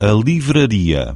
a livraria.